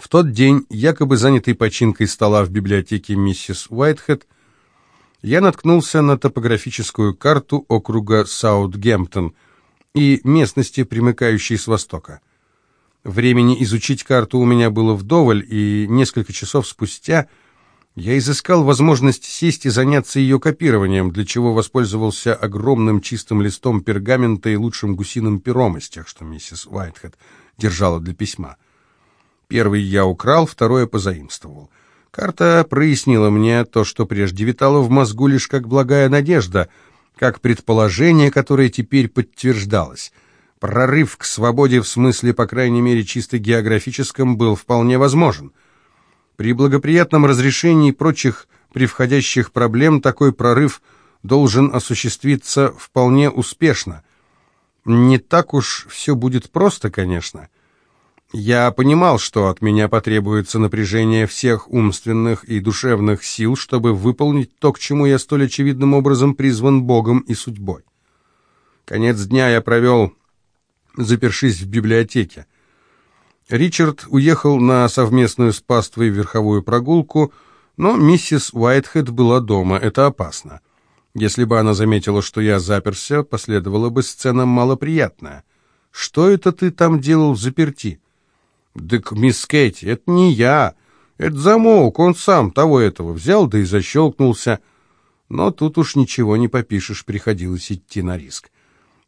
В тот день, якобы занятый починкой стола в библиотеке миссис Уайтхед, я наткнулся на топографическую карту округа Саутгемптон и местности, примыкающей с востока. Времени изучить карту у меня было вдоволь, и несколько часов спустя я изыскал возможность сесть и заняться ее копированием, для чего воспользовался огромным чистым листом пергамента и лучшим гусиным пером из тех, что миссис Уайтхед держала для письма. Первый я украл, второе позаимствовал. Карта прояснила мне то, что прежде витало в мозгу лишь как благая надежда, как предположение, которое теперь подтверждалось. Прорыв к свободе в смысле, по крайней мере, чисто географическом, был вполне возможен. При благоприятном разрешении прочих превходящих проблем такой прорыв должен осуществиться вполне успешно. Не так уж все будет просто, конечно. Я понимал, что от меня потребуется напряжение всех умственных и душевных сил, чтобы выполнить то, к чему я столь очевидным образом призван Богом и судьбой. Конец дня я провел, запершись в библиотеке. Ричард уехал на совместную с паствой верховую прогулку, но миссис Уайтхед была дома, это опасно. Если бы она заметила, что я заперся, последовала бы сцена малоприятная. «Что это ты там делал заперти?» «Так, мисс Кэти, это не я. Это замок, он сам того этого взял, да и защелкнулся. Но тут уж ничего не попишешь, приходилось идти на риск.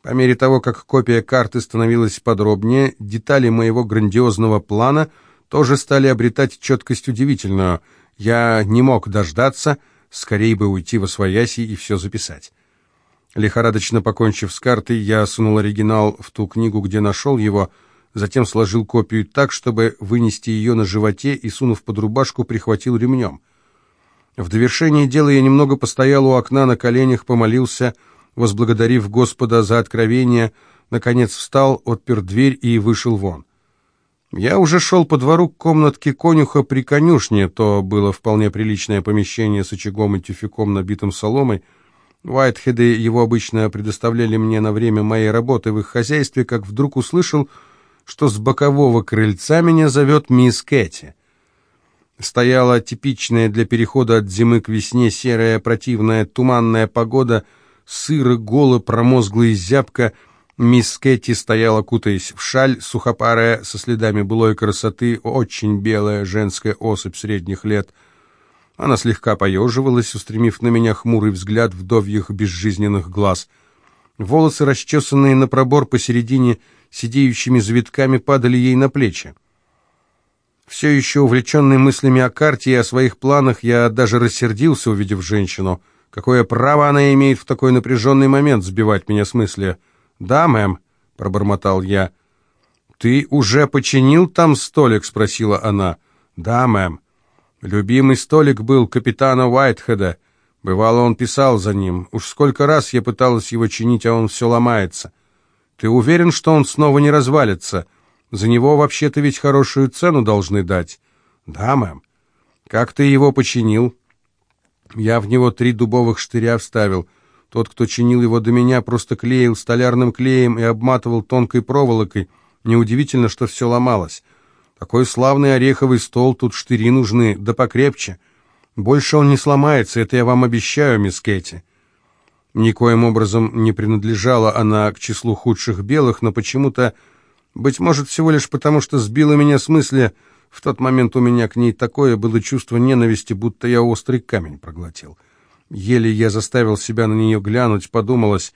По мере того, как копия карты становилась подробнее, детали моего грандиозного плана тоже стали обретать четкость удивительную. Я не мог дождаться, скорее бы уйти во свояси и все записать. Лихорадочно покончив с картой, я сунул оригинал в ту книгу, где нашел его, — затем сложил копию так, чтобы вынести ее на животе и, сунув под рубашку, прихватил ремнем. В довершение дела я немного постоял у окна на коленях, помолился, возблагодарив Господа за откровение, наконец встал, отпер дверь и вышел вон. Я уже шел по двору к комнатке конюха при конюшне, то было вполне приличное помещение с очагом и тюфяком, набитым соломой. Уайтхеды его обычно предоставляли мне на время моей работы в их хозяйстве, как вдруг услышал, что с бокового крыльца меня зовет мисс Кэти. Стояла типичная для перехода от зимы к весне серая противная туманная погода, сыро, голо, промозглая и зябко. Мисс Кэти стояла, кутаясь в шаль, сухопарая, со следами былой красоты, очень белая женская особь средних лет. Она слегка поеживалась, устремив на меня хмурый взгляд вдовьих безжизненных глаз. Волосы, расчесанные на пробор посередине, — сидеющими завитками падали ей на плечи. Все еще увлеченный мыслями о карте и о своих планах, я даже рассердился, увидев женщину. Какое право она имеет в такой напряженный момент сбивать меня с мысли? «Да, мэм», — пробормотал я. «Ты уже починил там столик?» — спросила она. «Да, мэм». Любимый столик был капитана Уайтхеда. Бывало, он писал за ним. Уж сколько раз я пыталась его чинить, а он все ломается. Ты уверен, что он снова не развалится? За него вообще-то ведь хорошую цену должны дать. Да, мэм. Как ты его починил? Я в него три дубовых штыря вставил. Тот, кто чинил его до меня, просто клеил столярным клеем и обматывал тонкой проволокой. Неудивительно, что все ломалось. Такой славный ореховый стол, тут штыри нужны, да покрепче. Больше он не сломается, это я вам обещаю, мисс Кэти. Никоим образом не принадлежала она к числу худших белых, но почему-то, быть может, всего лишь потому, что сбила меня с мысли, в тот момент у меня к ней такое было чувство ненависти, будто я острый камень проглотил. Еле я заставил себя на нее глянуть, подумалось,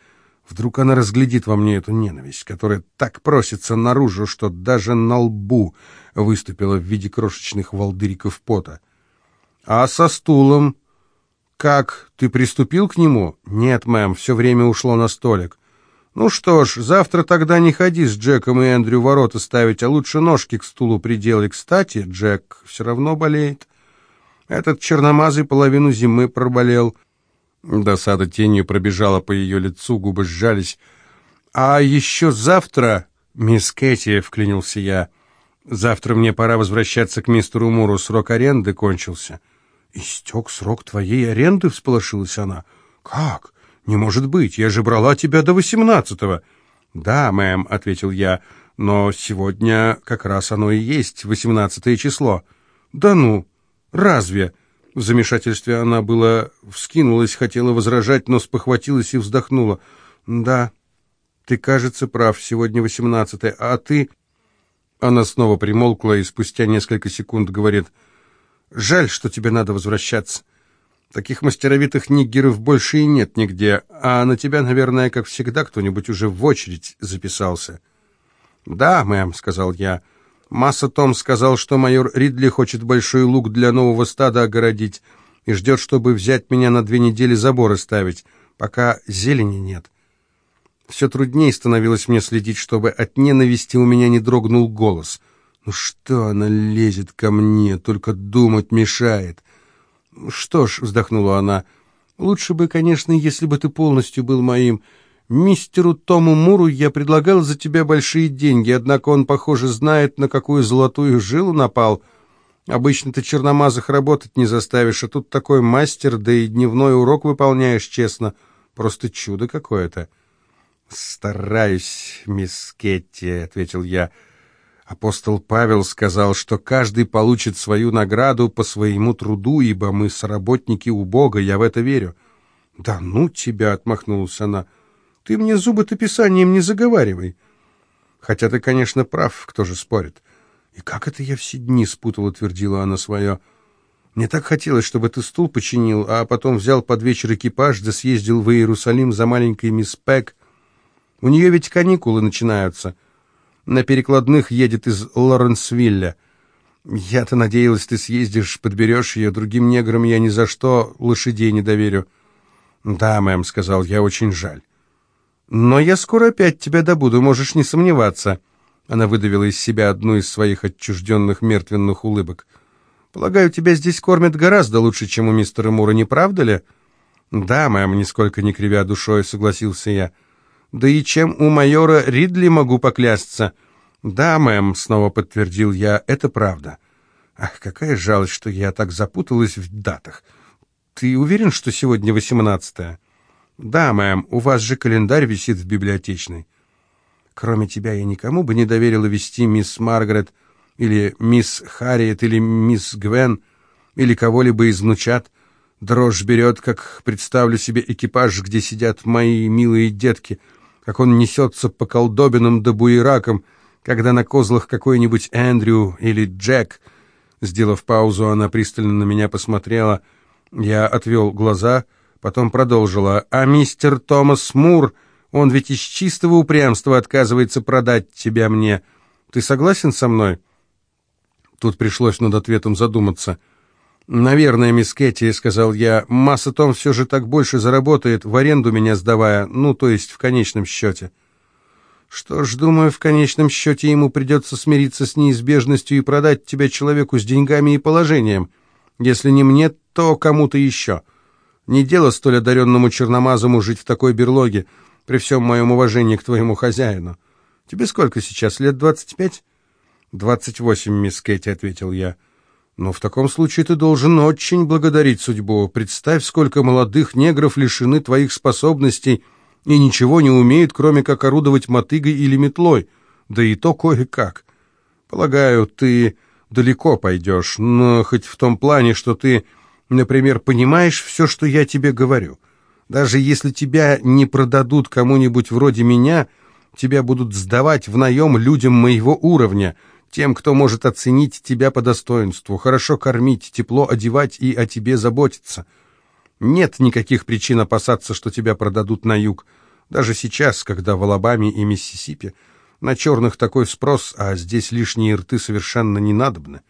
вдруг она разглядит во мне эту ненависть, которая так просится наружу, что даже на лбу выступила в виде крошечных волдыриков пота. А со стулом «Как, ты приступил к нему?» «Нет, мэм, все время ушло на столик». «Ну что ж, завтра тогда не ходи с Джеком и Эндрю ворота ставить, а лучше ножки к стулу приделай. Кстати, Джек все равно болеет. Этот черномазый половину зимы проболел». Досада тенью пробежала по ее лицу, губы сжались. «А еще завтра...» «Мисс Кэти», — вклинился я, — «завтра мне пора возвращаться к мистеру Муру, срок аренды кончился». «Истек срок твоей аренды?» — всполошилась она. «Как? Не может быть, я же брала тебя до восемнадцатого». «Да, мэм», — ответил я, Но сегодня как раз оно и есть, восемнадцатое число. Да ну, разве? В замешательстве она была вскинулась, хотела возражать, но спохватилась и вздохнула. Да, ты, кажется, прав, сегодня восемнадцатое, а ты... Она снова примолкла и спустя несколько секунд говорит, «Жаль, что тебе надо возвращаться. Таких мастеровитых нигеров больше и нет нигде, а на тебя, наверное, как всегда, кто-нибудь уже в очередь записался». «Да, мэм», — сказал я. «Масса Том сказал, что майор Ридли хочет большой лук для нового стада огородить и ждет, чтобы взять меня на две недели заборы ставить, пока зелени нет». Все труднее становилось мне следить, чтобы от ненависти у меня не дрогнул голос. «Ну что она лезет ко мне, только думать мешает». «Что ж», — вздохнула она, — «лучше бы, конечно, если бы ты полностью был моим...» Мистеру Тому Муру я предлагал за тебя большие деньги, однако он, похоже, знает, на какую золотую жилу напал. Обычно ты черномазых работать не заставишь, а тут такой мастер, да и дневной урок выполняешь честно. Просто чудо какое-то. «Стараюсь, мисс Кетти», — ответил я. Апостол Павел сказал, что каждый получит свою награду по своему труду, ибо мы соработники у Бога, я в это верю. «Да ну тебя!» — отмахнулась она. Ты мне зубы-то писанием не заговаривай. Хотя ты, конечно, прав, кто же спорит. И как это я все дни спутала, твердила она свое. Мне так хотелось, чтобы ты стул починил, а потом взял под вечер экипаж, да съездил в Иерусалим за маленькой мисс Пэк. У нее ведь каникулы начинаются. На перекладных едет из Лоренсвилля. Я-то надеялась, ты съездишь, подберешь ее. Другим неграм я ни за что лошадей не доверю. Да, мэм, сказал я, очень жаль. «Но я скоро опять тебя добуду, можешь не сомневаться». Она выдавила из себя одну из своих отчужденных мертвенных улыбок. «Полагаю, тебя здесь кормят гораздо лучше, чем у мистера Мура, не правда ли?» «Да, мэм, нисколько не кривя душой», — согласился я. «Да и чем у майора Ридли могу поклясться?» «Да, мэм», — снова подтвердил я, — «это правда». «Ах, какая жалость, что я так запуталась в датах. Ты уверен, что сегодня восемнадцатое?» «Да, мэм, у вас же календарь висит в библиотечной». «Кроме тебя я никому бы не доверила вести мисс Маргарет, или мисс Харриет, или мисс Гвен, или кого-либо из внучат. Дрожь берет, как представлю себе экипаж, где сидят мои милые детки, как он несется по колдобинам да буеракам, когда на козлах какой-нибудь Эндрю или Джек». Сделав паузу, она пристально на меня посмотрела. Я отвел глаза — Потом продолжила. «А мистер Томас Мур, он ведь из чистого упрямства отказывается продать тебя мне. Ты согласен со мной?» Тут пришлось над ответом задуматься. «Наверное, мисс Кэти», — сказал я, — «масса Том все же так больше заработает, в аренду меня сдавая, ну, то есть в конечном счете». «Что ж, думаю, в конечном счете ему придется смириться с неизбежностью и продать тебя человеку с деньгами и положением. Если не мне, то кому-то еще». Не дело столь одаренному черномазому жить в такой берлоге, при всем моем уважении к твоему хозяину. Тебе сколько сейчас, лет двадцать пять?» «Двадцать восемь, мисс Кэти», — ответил я. «Но в таком случае ты должен очень благодарить судьбу. Представь, сколько молодых негров лишены твоих способностей и ничего не умеют, кроме как орудовать мотыгой или метлой, да и то кое-как. Полагаю, ты далеко пойдешь, но хоть в том плане, что ты Например, понимаешь все, что я тебе говорю? Даже если тебя не продадут кому-нибудь вроде меня, тебя будут сдавать в наем людям моего уровня, тем, кто может оценить тебя по достоинству, хорошо кормить, тепло одевать и о тебе заботиться. Нет никаких причин опасаться, что тебя продадут на юг. Даже сейчас, когда в Алабаме и Миссисипи на черных такой спрос, а здесь лишние рты совершенно не надобны.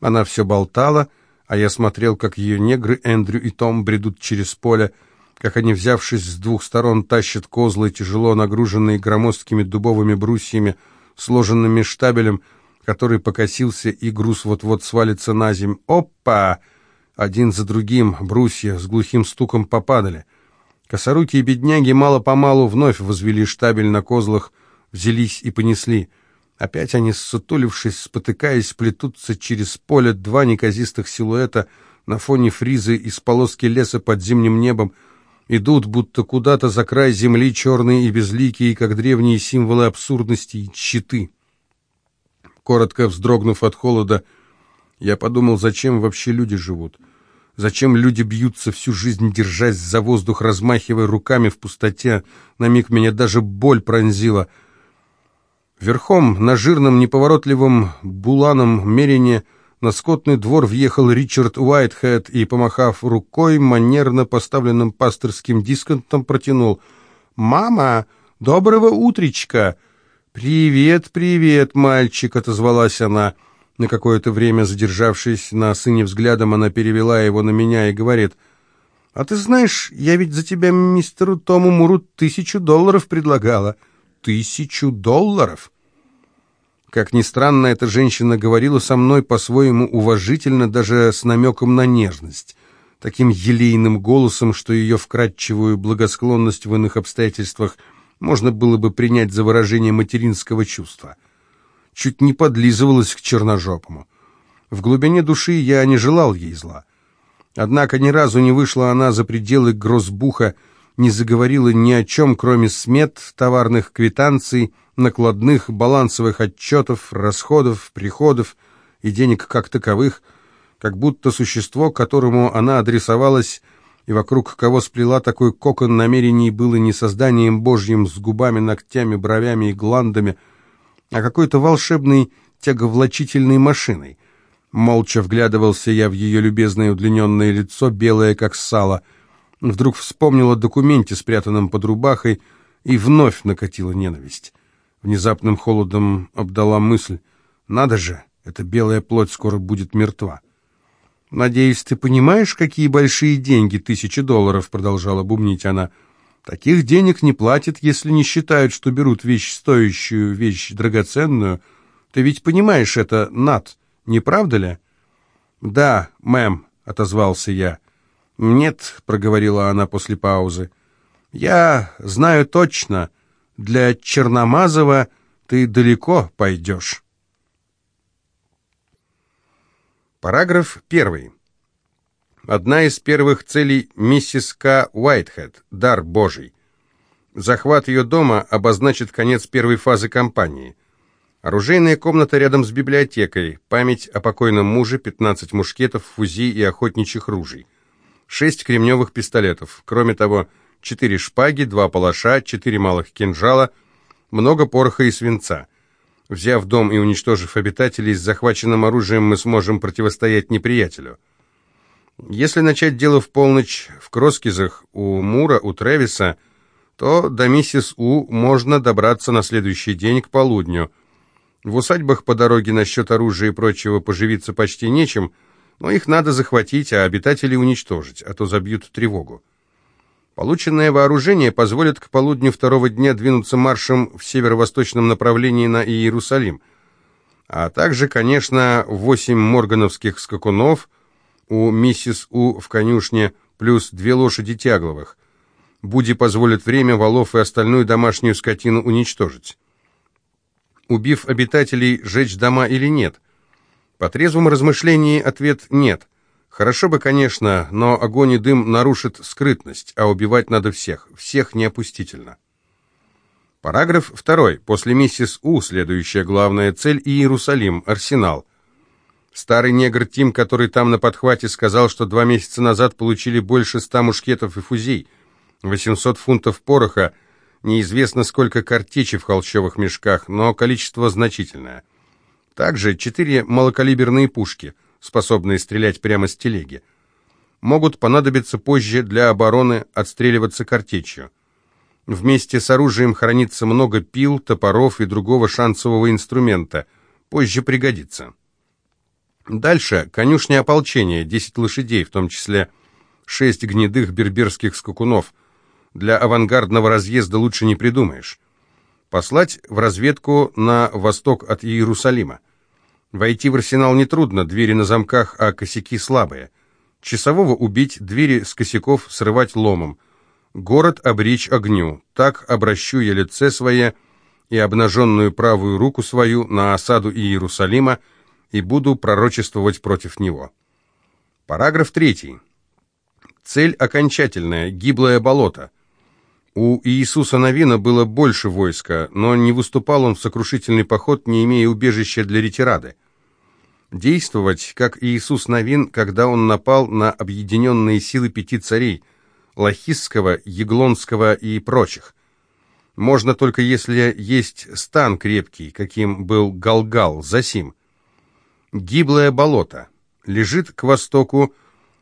Она все болтала, а я смотрел, как ее негры Эндрю и Том бредут через поле, как они, взявшись с двух сторон, тащат козлы, тяжело нагруженные громоздкими дубовыми брусьями, сложенными штабелем, который покосился, и груз вот-вот свалится на земь. Опа! Один за другим брусья с глухим стуком попадали. Косорукие бедняги мало-помалу вновь возвели штабель на козлах, взялись и понесли — Опять они, ссутулившись, спотыкаясь, плетутся через поле два неказистых силуэта на фоне фризы из полоски леса под зимним небом. Идут будто куда-то за край земли черные и безликие, как древние символы абсурдности и щиты. Коротко вздрогнув от холода, я подумал, зачем вообще люди живут? Зачем люди бьются всю жизнь, держась за воздух, размахивая руками в пустоте? На миг меня даже боль пронзила. Верхом на жирном неповоротливом буланом мерине на скотный двор въехал Ричард Уайтхед и, помахав рукой, манерно поставленным пасторским дисконтом протянул. «Мама, доброго утречка!» «Привет, привет, мальчик!» — отозвалась она. На какое-то время, задержавшись на сыне взглядом, она перевела его на меня и говорит, «А ты знаешь, я ведь за тебя мистеру Тому Муру тысячу долларов предлагала». «Тысячу долларов?» Как ни странно, эта женщина говорила со мной по-своему уважительно, даже с намеком на нежность, таким елейным голосом, что ее вкрадчивую благосклонность в иных обстоятельствах можно было бы принять за выражение материнского чувства. Чуть не подлизывалась к черножопому. В глубине души я не желал ей зла. Однако ни разу не вышла она за пределы Грозбуха, не заговорила ни о чем, кроме смет, товарных квитанций, накладных, балансовых отчетов, расходов, приходов и денег как таковых, как будто существо, которому она адресовалась и вокруг кого сплела такой кокон намерений, было не созданием божьим с губами, ногтями, бровями и гландами, а какой-то волшебной тяговлачительной машиной. Молча вглядывался я в ее любезное удлиненное лицо, белое как сало. Вдруг вспомнил о документе, спрятанном под рубахой, и вновь накатила ненависть. Внезапным холодом обдала мысль. «Надо же, эта белая плоть скоро будет мертва». «Надеюсь, ты понимаешь, какие большие деньги, тысячи долларов», — продолжала бубнить она. «Таких денег не платят, если не считают, что берут вещь стоящую, вещь драгоценную. Ты ведь понимаешь это, Над, не правда ли?» «Да, мэм», — отозвался я. «Нет», — проговорила она после паузы. «Я знаю точно, для Черномазова ты далеко пойдешь. Параграф 1. Одна из первых целей миссис К. Уайтхед – дар Божий. Захват ее дома обозначит конец первой фазы кампании. Оружейная комната рядом с библиотекой, память о покойном муже, 15 мушкетов, фузи и охотничьих ружей. Шесть кремневых пистолетов. Кроме того, четыре шпаги, два палаша, четыре малых кинжала, много пороха и свинца. Взяв дом и уничтожив обитателей, с захваченным оружием мы сможем противостоять неприятелю. Если начать дело в полночь в Кроскизах у Мура, у Тревиса, то до миссис У можно добраться на следующий день к полудню. В усадьбах по дороге насчет оружия и прочего поживиться почти нечем, но их надо захватить, а обитателей уничтожить, а то забьют тревогу. Полученное вооружение позволит к полудню второго дня двинуться маршем в северо-восточном направлении на Иерусалим, а также, конечно, восемь моргановских скакунов у миссис У в конюшне, плюс две лошади тягловых. Буди позволит время валов и остальную домашнюю скотину уничтожить. Убив обитателей, жечь дома или нет? По трезвому размышлении ответ «нет». Хорошо бы, конечно, но огонь и дым нарушит скрытность, а убивать надо всех, всех неопустительно. Параграф 2. После миссис У следующая главная цель Иерусалим, Арсенал. Старый негр Тим, который там на подхвате, сказал, что два месяца назад получили больше ста мушкетов и фузей, 800 фунтов пороха, неизвестно сколько картечи в холщовых мешках, но количество значительное. Также четыре малокалиберные пушки – способные стрелять прямо с телеги. Могут понадобиться позже для обороны отстреливаться картечью. Вместе с оружием хранится много пил, топоров и другого шансового инструмента. Позже пригодится. Дальше конюшня ополчения, 10 лошадей, в том числе 6 гнедых берберских скакунов. Для авангардного разъезда лучше не придумаешь. Послать в разведку на восток от Иерусалима. Войти в арсенал нетрудно, двери на замках, а косяки слабые. Часового убить, двери с косяков срывать ломом. Город обречь огню. Так обращу я лице свое и обнаженную правую руку свою на осаду Иерусалима и буду пророчествовать против него. Параграф 3. Цель окончательная – гиблое болото. У Иисуса Новина было больше войска, но не выступал он в сокрушительный поход, не имея убежища для ретирады. Действовать, как Иисус Новин, когда он напал на объединенные силы пяти царей – Лахисского, Яглонского и прочих. Можно только если есть стан крепкий, каким был Галгал, Засим. Гиблое болото. Лежит к востоку,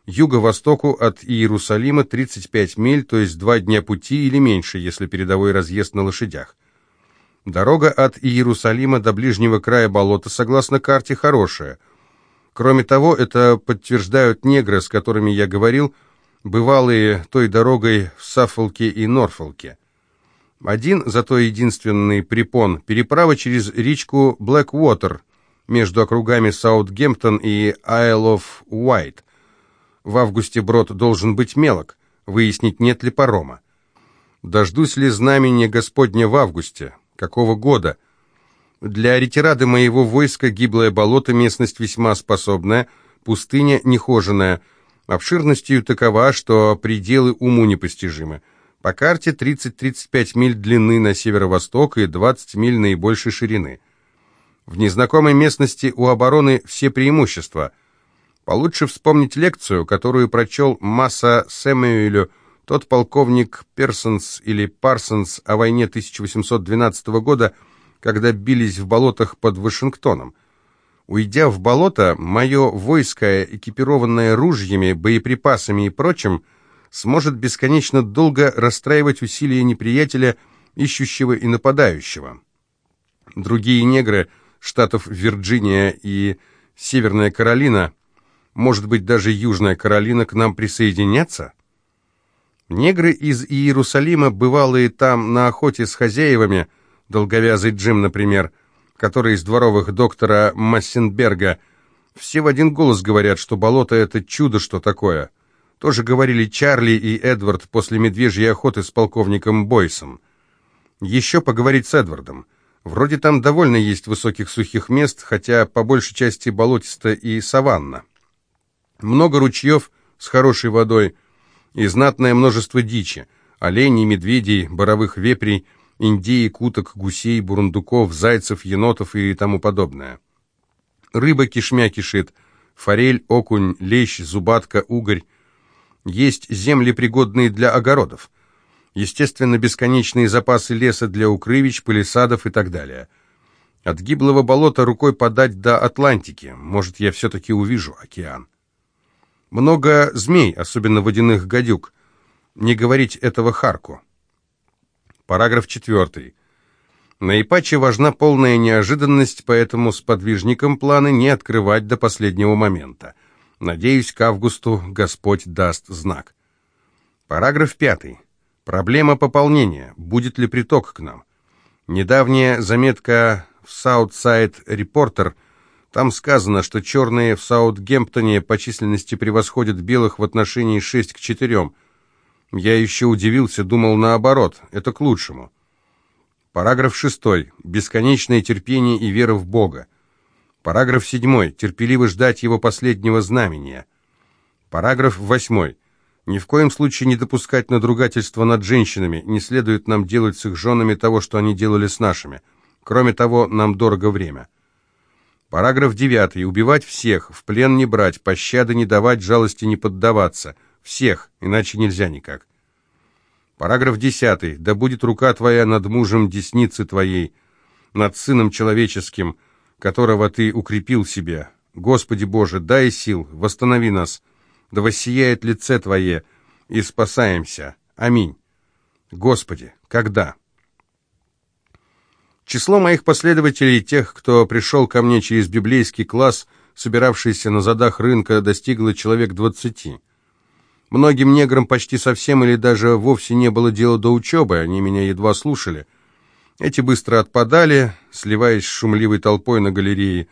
юго-востоку от Иерусалима 35 миль, то есть два дня пути или меньше, если передовой разъезд на лошадях. Дорога от Иерусалима до ближнего края болота, согласно карте, хорошая. Кроме того, это подтверждают негры, с которыми я говорил, бывалые той дорогой в Саффолке и Норфолке. Один, зато единственный препон – переправа через речку Блэквотер между округами Саутгемптон и Isle of Wight. В августе брод должен быть мелок, выяснить, нет ли парома. Дождусь ли знамения Господня в августе? Какого года? Для ретирады моего войска гиблое болото, местность весьма способная, пустыня нехоженная, обширностью такова, что пределы уму непостижимы. По карте 30-35 миль длины на северо-восток и 20 миль наибольшей ширины. В незнакомой местности у обороны все преимущества – Получше вспомнить лекцию, которую прочел Масса Сэмюэлю, тот полковник Персонс или Парсонс о войне 1812 года, когда бились в болотах под Вашингтоном. Уйдя в болото, мое войско, экипированное ружьями, боеприпасами и прочим, сможет бесконечно долго расстраивать усилия неприятеля, ищущего и нападающего. Другие негры штатов Вирджиния и Северная Каролина – может быть, даже Южная Каролина к нам присоединятся? Негры из Иерусалима, бывалые там на охоте с хозяевами, долговязый Джим, например, который из дворовых доктора Массенберга, все в один голос говорят, что болото — это чудо, что такое. Тоже говорили Чарли и Эдвард после медвежьей охоты с полковником Бойсом. Еще поговорить с Эдвардом. Вроде там довольно есть высоких сухих мест, хотя по большей части болотисто и саванна. Много ручьев с хорошей водой и знатное множество дичи, оленей, медведей, боровых вепрей, индеек, уток, гусей, бурундуков, зайцев, енотов и тому подобное. Рыба кишмя кишит, форель, окунь, лещ, зубатка, угорь. Есть земли, пригодные для огородов. Естественно, бесконечные запасы леса для укрывищ, палисадов и так далее. От гиблого болота рукой подать до Атлантики. Может, я все-таки увижу океан. Много змей, особенно водяных гадюк. Не говорить этого Харку. Параграф 4. На Ипаче важна полная неожиданность, поэтому с подвижником планы не открывать до последнего момента. Надеюсь, к августу Господь даст знак. Параграф 5. Проблема пополнения. Будет ли приток к нам? Недавняя заметка в Southside Reporter там сказано, что черные в Саутгемптоне по численности превосходят белых в отношении 6 к 4. Я еще удивился, думал наоборот, это к лучшему. Параграф 6. Бесконечное терпение и вера в Бога. Параграф 7. Терпеливо ждать его последнего знамения. Параграф 8. Ни в коем случае не допускать надругательства над женщинами, не следует нам делать с их женами того, что они делали с нашими. Кроме того, нам дорого время. Параграф 9. Убивать всех, в плен не брать, пощады не давать, жалости не поддаваться. Всех, иначе нельзя никак. Параграф 10. Да будет рука твоя над мужем десницы твоей, над сыном человеческим, которого ты укрепил себе. Господи Боже, дай сил, восстанови нас, да воссияет лице Твое, и спасаемся. Аминь. Господи, когда? Число моих последователей, тех, кто пришел ко мне через библейский класс, собиравшийся на задах рынка, достигло человек двадцати. Многим неграм почти совсем или даже вовсе не было дела до учебы, они меня едва слушали. Эти быстро отпадали, сливаясь с шумливой толпой на галерее.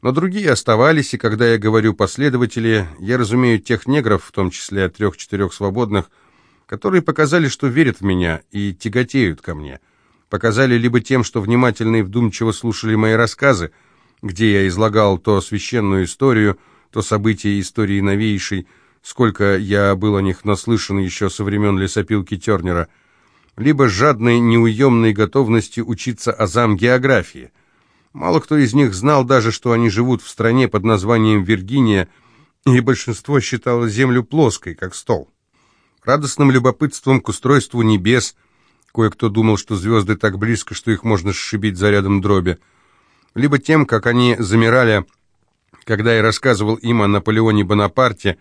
Но другие оставались, и когда я говорю «последователи», я разумею тех негров, в том числе трех-четырех свободных, которые показали, что верят в меня и тяготеют ко мне – показали либо тем, что внимательно и вдумчиво слушали мои рассказы, где я излагал то священную историю, то события истории новейшей, сколько я был о них наслышан еще со времен лесопилки Тернера, либо жадной неуемной готовностью учиться азам географии. Мало кто из них знал даже, что они живут в стране под названием Виргиния, и большинство считало Землю плоской, как стол. Радостным любопытством к устройству небес кое-кто думал, что звезды так близко, что их можно сшибить зарядом дроби, либо тем, как они замирали, когда я рассказывал им о Наполеоне Бонапарте,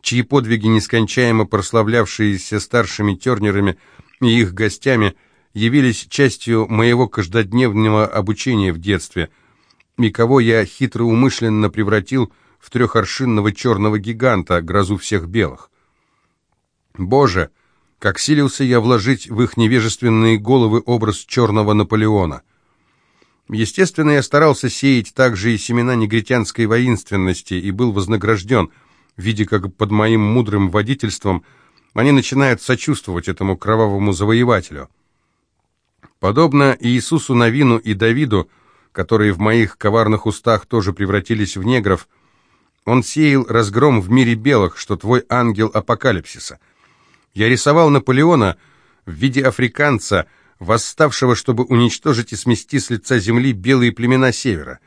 чьи подвиги, нескончаемо прославлявшиеся старшими тернерами и их гостями, явились частью моего каждодневного обучения в детстве, и кого я хитроумышленно превратил в трехоршинного черного гиганта, грозу всех белых. Боже, как силился я вложить в их невежественные головы образ черного Наполеона. Естественно, я старался сеять также и семена негритянской воинственности и был вознагражден, видя, как под моим мудрым водительством они начинают сочувствовать этому кровавому завоевателю. Подобно Иисусу Навину и Давиду, которые в моих коварных устах тоже превратились в негров, он сеял разгром в мире белых, что твой ангел апокалипсиса. Я рисовал Наполеона в виде африканца, восставшего, чтобы уничтожить и смести с лица земли белые племена севера.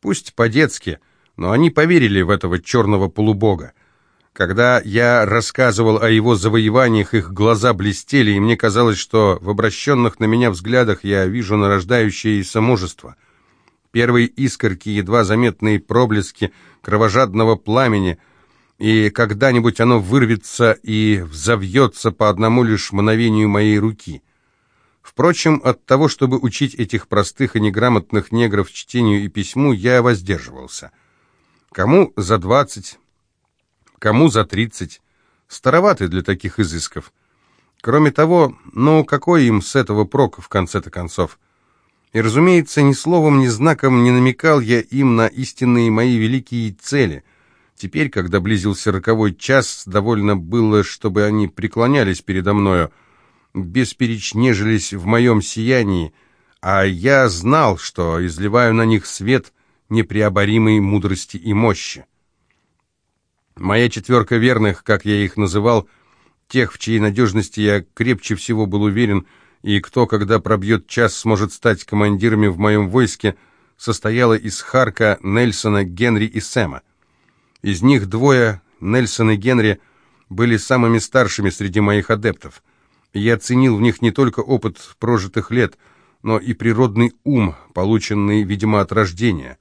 Пусть по-детски, но они поверили в этого черного полубога. Когда я рассказывал о его завоеваниях, их глаза блестели, и мне казалось, что в обращенных на меня взглядах я вижу нарождающееся мужество. Первые искорки, едва заметные проблески кровожадного пламени, и когда-нибудь оно вырвется и взовьется по одному лишь мгновению моей руки. Впрочем, от того, чтобы учить этих простых и неграмотных негров чтению и письму, я воздерживался. Кому за двадцать, кому за тридцать. Староваты для таких изысков. Кроме того, ну какой им с этого прок в конце-то концов? И, разумеется, ни словом, ни знаком не намекал я им на истинные мои великие цели. Теперь, когда близился роковой час, довольно было, чтобы они преклонялись передо мною, бесперечь нежились в моем сиянии, а я знал, что изливаю на них свет непреоборимой мудрости и мощи. Моя четверка верных, как я их называл, тех, в чьей надежности я крепче всего был уверен, и кто, когда пробьет час, сможет стать командирами в моем войске, состояла из Харка, Нельсона, Генри и Сэма. Из них двое, Нельсон и Генри, были самыми старшими среди моих адептов. Я ценил в них не только опыт прожитых лет, но и природный ум, полученный, видимо, от рождения.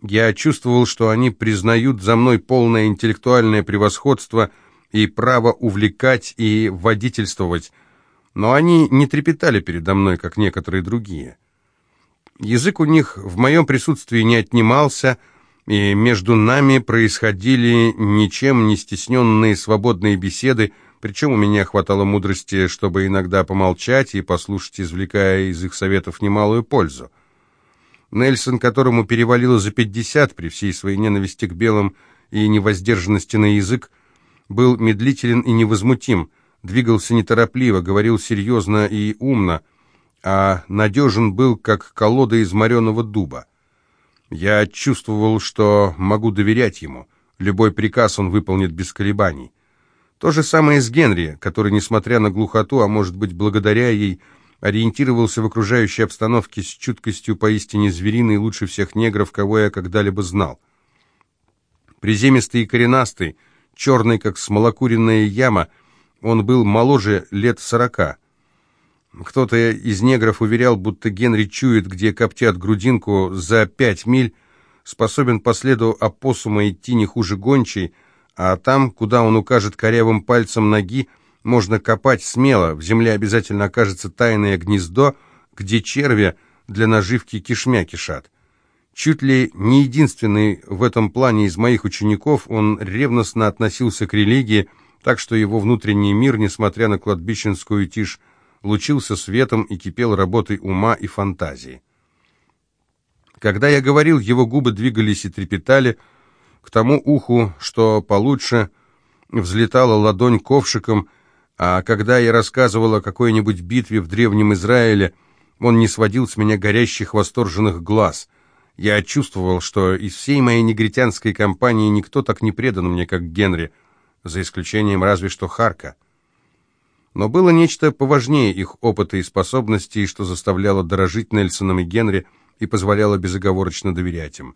Я чувствовал, что они признают за мной полное интеллектуальное превосходство и право увлекать и водительствовать, но они не трепетали передо мной, как некоторые другие. Язык у них в моем присутствии не отнимался, и между нами происходили ничем не стесненные свободные беседы, причем у меня хватало мудрости, чтобы иногда помолчать и послушать, извлекая из их советов немалую пользу. Нельсон, которому перевалило за пятьдесят при всей своей ненависти к белым и невоздержанности на язык, был медлителен и невозмутим, двигался неторопливо, говорил серьезно и умно, а надежен был, как колода из мореного дуба. Я чувствовал, что могу доверять ему. Любой приказ он выполнит без колебаний. То же самое с Генри, который, несмотря на глухоту, а может быть, благодаря ей, ориентировался в окружающей обстановке с чуткостью поистине звериной лучше всех негров, кого я когда-либо знал. Приземистый и коренастый, черный, как смолокуренная яма, он был моложе лет сорока. Кто-то из негров уверял, будто Генри чует, где коптят грудинку за пять миль, способен по следу опоссума идти не хуже гончей, а там, куда он укажет корявым пальцем ноги, можно копать смело, в земле обязательно окажется тайное гнездо, где черви для наживки кишмя кишат. Чуть ли не единственный в этом плане из моих учеников, он ревностно относился к религии, так что его внутренний мир, несмотря на кладбищенскую тишь, лучился светом и кипел работой ума и фантазии. Когда я говорил, его губы двигались и трепетали, к тому уху, что получше, взлетала ладонь ковшиком, а когда я рассказывал о какой-нибудь битве в Древнем Израиле, он не сводил с меня горящих восторженных глаз. Я чувствовал, что из всей моей негритянской компании никто так не предан мне, как Генри — за исключением разве что Харка. Но было нечто поважнее их опыта и способностей, что заставляло дорожить Нельсоном и Генри и позволяло безоговорочно доверять им.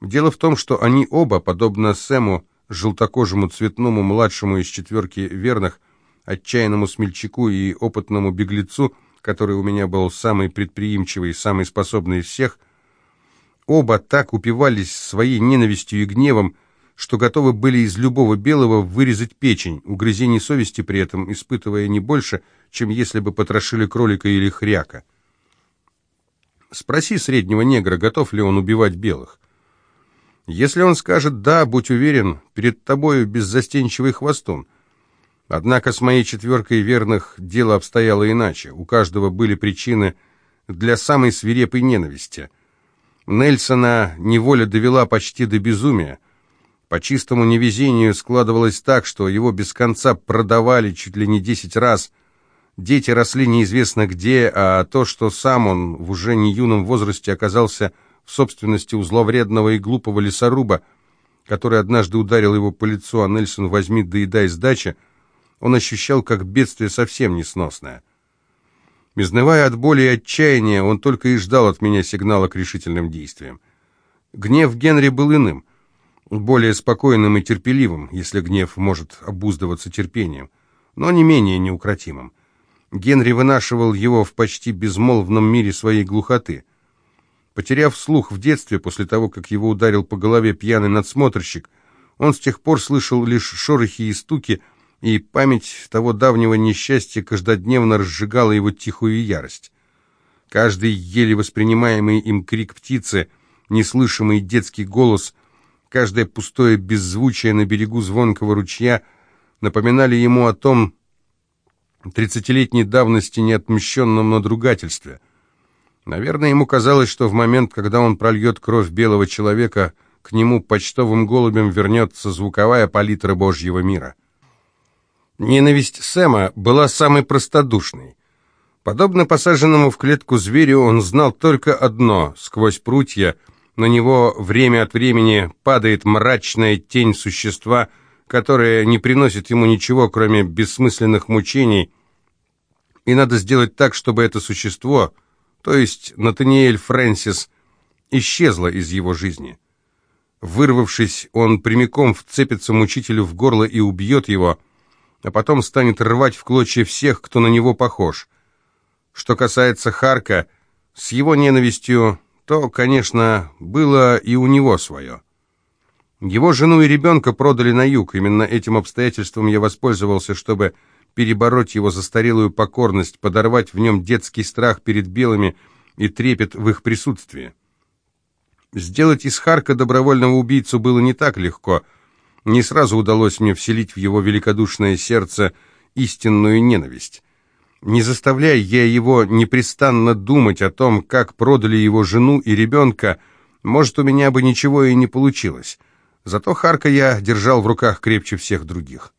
Дело в том, что они оба, подобно Сэму, желтокожему цветному младшему из четверки верных, отчаянному смельчаку и опытному беглецу, который у меня был самый предприимчивый и самый способный из всех, оба так упивались своей ненавистью и гневом, что готовы были из любого белого вырезать печень, угрызений совести при этом испытывая не больше, чем если бы потрошили кролика или хряка. Спроси среднего негра, готов ли он убивать белых. Если он скажет «да», будь уверен, перед тобою беззастенчивый хвостун. Однако с моей четверкой верных дело обстояло иначе. У каждого были причины для самой свирепой ненависти. Нельсона неволя довела почти до безумия. По чистому невезению складывалось так, что его без конца продавали чуть ли не десять раз. Дети росли неизвестно где, а то, что сам он в уже не юном возрасте оказался в собственности у зловредного и глупого лесоруба, который однажды ударил его по лицу, а Нельсон возьми да и дай сдачи, он ощущал как бедствие совсем несносное. Изнывая от боли и отчаяния, он только и ждал от меня сигнала к решительным действиям. Гнев Генри был иным, более спокойным и терпеливым, если гнев может обуздываться терпением, но не менее неукротимым. Генри вынашивал его в почти безмолвном мире своей глухоты. Потеряв слух в детстве, после того, как его ударил по голове пьяный надсмотрщик, он с тех пор слышал лишь шорохи и стуки, и память того давнего несчастья каждодневно разжигала его тихую ярость. Каждый еле воспринимаемый им крик птицы, неслышимый детский голос, каждое пустое беззвучие на берегу звонкого ручья напоминали ему о том тридцатилетней давности неотмщенном надругательстве — Наверное, ему казалось, что в момент, когда он прольет кровь белого человека, к нему почтовым голубем вернется звуковая палитра Божьего мира. Ненависть Сэма была самой простодушной. Подобно посаженному в клетку зверю, он знал только одно — сквозь прутья на него время от времени падает мрачная тень существа, которое не приносит ему ничего, кроме бессмысленных мучений, и надо сделать так, чтобы это существо — то есть Натаниэль Фрэнсис, исчезла из его жизни. Вырвавшись, он прямиком вцепится мучителю в горло и убьет его, а потом станет рвать в клочья всех, кто на него похож. Что касается Харка, с его ненавистью, то, конечно, было и у него свое. Его жену и ребенка продали на юг, именно этим обстоятельством я воспользовался, чтобы перебороть его застарелую покорность, подорвать в нем детский страх перед белыми и трепет в их присутствии. Сделать из Харка добровольного убийцу было не так легко. Не сразу удалось мне вселить в его великодушное сердце истинную ненависть. Не заставляя я его непрестанно думать о том, как продали его жену и ребенка, может, у меня бы ничего и не получилось. Зато Харка я держал в руках крепче всех других.